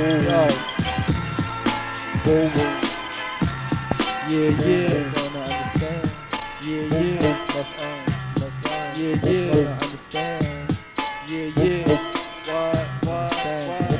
Yo. Boom, boom. Yeah, yeah. Understand. Yeah, yeah. boom. Let's earn. Yeah, Let's yeah. gonna understand. Yeah, yeah. What, what, what?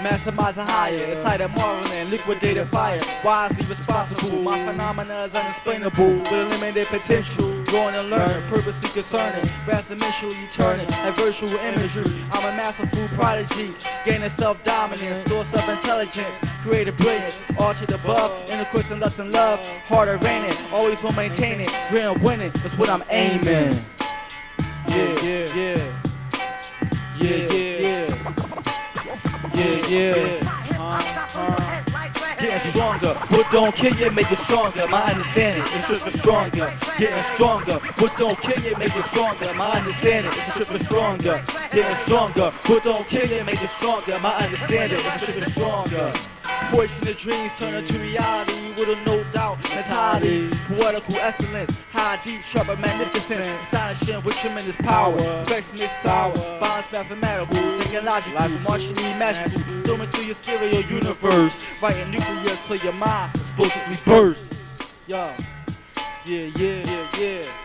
Maximize higher, excited marveling, liquidated fire. Wisely responsible, my phenomena is unexplainable. With limited potential, growing and learning, purposely concerning. Rational, you turning, like virtual imagery. I'm a masterful prodigy, gaining self-dominance, store self-intelligence, creative brilliance, archer above, in the quest and and love. Harder raining, always will maintain it, grand winning, that's what I'm aiming. Yeah, yeah, yeah. Yeah, yeah. Yeah, yeah. Uh. Getting stronger. What don't kill you, make you stronger. My understanding is super stronger. Getting stronger. But don't kill you, make you stronger. My understanding is super stronger. Getting stronger. But don't kill you, make you stronger. My understanding is super stronger. Fortunate dreams turn into reality with a no doubt mentality. Poetical excellence, high, deep, sharp, and magnificent. Astonishing with tremendous power. Perfectionist sour, balance mathematical, thinking logical, martially magical. Storming through your stereo universe. Writing nuclear so your mind explosively bursts. Yo, yeah, yeah, yeah, yeah.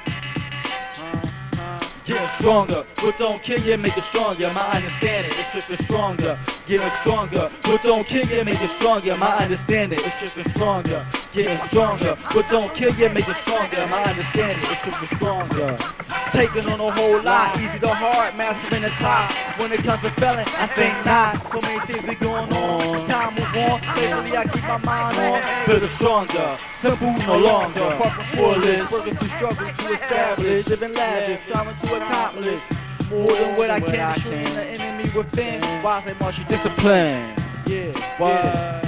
Getting stronger, what don't kill you, make it stronger. My understanding is tripping stronger. Getting stronger, what don't kill you, make it stronger. My understanding is tripping stronger. Getting stronger, But don't kill you, make it stronger. My understanding is tripping stronger. Taking on a whole lot, easy to hard, mastering the top. When it comes to felon, I think not. So many things be going on. It's time to move on. Faithfully, I keep my mind on. Build stronger, simple no longer. Far from foolish, working through struggle to establish. Living lavish, striving to accomplish. More than what I can, shooting the enemy within. Why say martial discipline? Yeah, yeah.